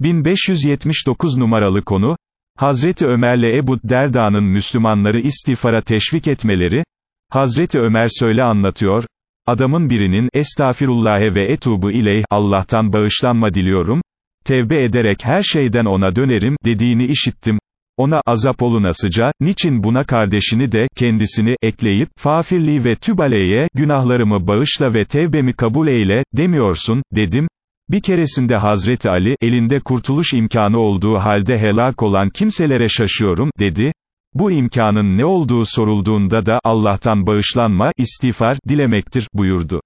1579 numaralı konu, Hazreti Ömer'le Ebu Derda'nın Müslümanları istiğfara teşvik etmeleri, Hazreti Ömer söyle anlatıyor, adamın birinin, estağfirullahe ve etubu ileyh, Allah'tan bağışlanma diliyorum, tevbe ederek her şeyden ona dönerim, dediğini işittim, ona, azap olunasıca, niçin buna kardeşini de, kendisini, ekleyip, fafirli ve tübaleye, günahlarımı bağışla ve tevbemi kabul eyle, demiyorsun, dedim, bir keresinde Hazreti Ali, elinde kurtuluş imkanı olduğu halde helak olan kimselere şaşıyorum, dedi. Bu imkanın ne olduğu sorulduğunda da, Allah'tan bağışlanma, istiğfar, dilemektir, buyurdu.